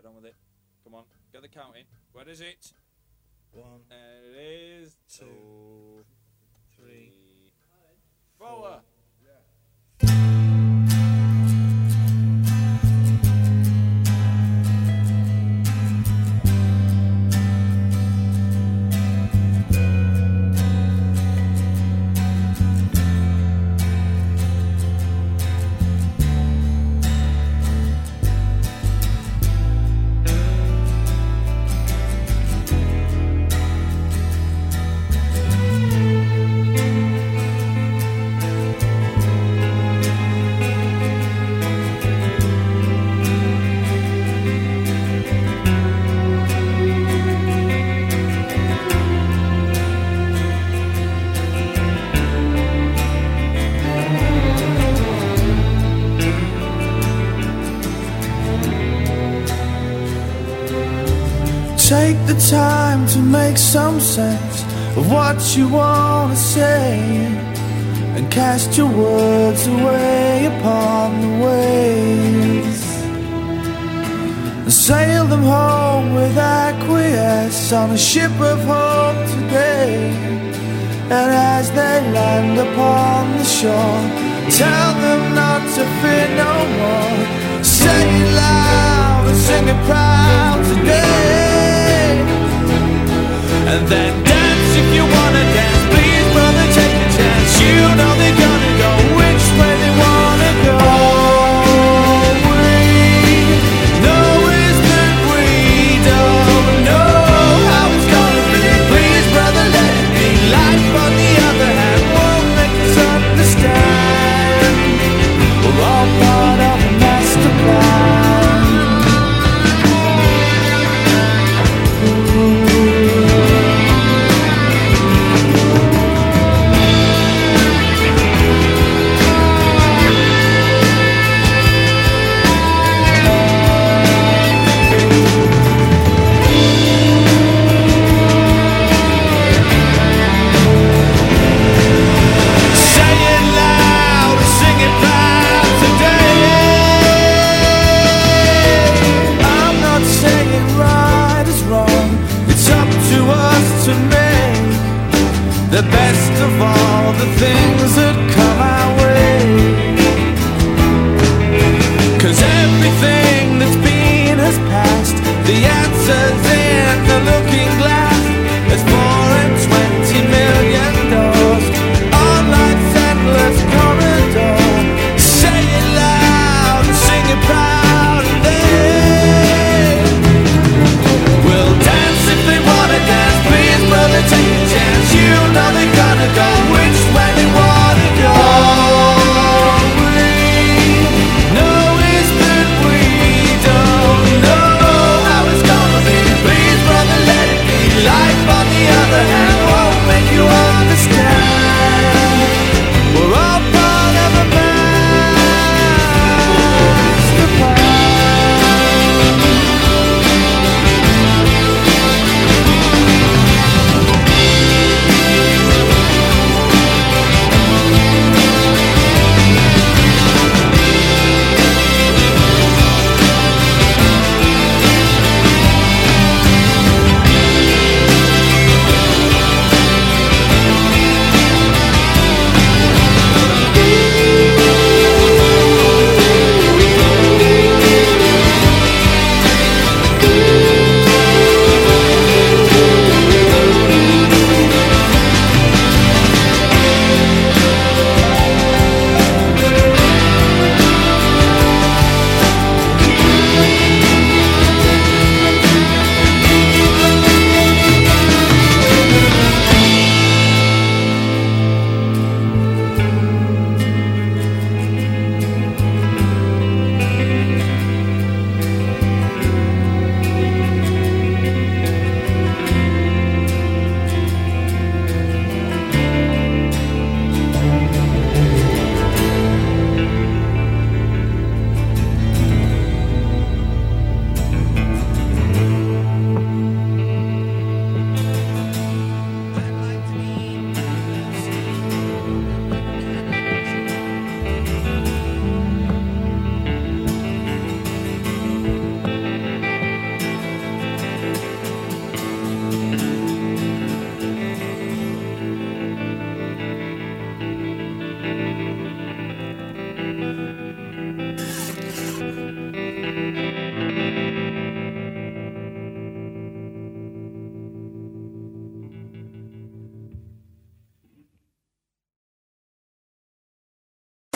Get on with it. Come on, get the counting. Where is it? One, There it is. two, three. Four. Take the time to make some sense of what you want to say and cast your words away upon the waves. And sail them home with acquiesce on a ship of hope today. And as they land upon the shore, tell them not to fear no more. Say it loud and sing it proud today. The best of all the things that come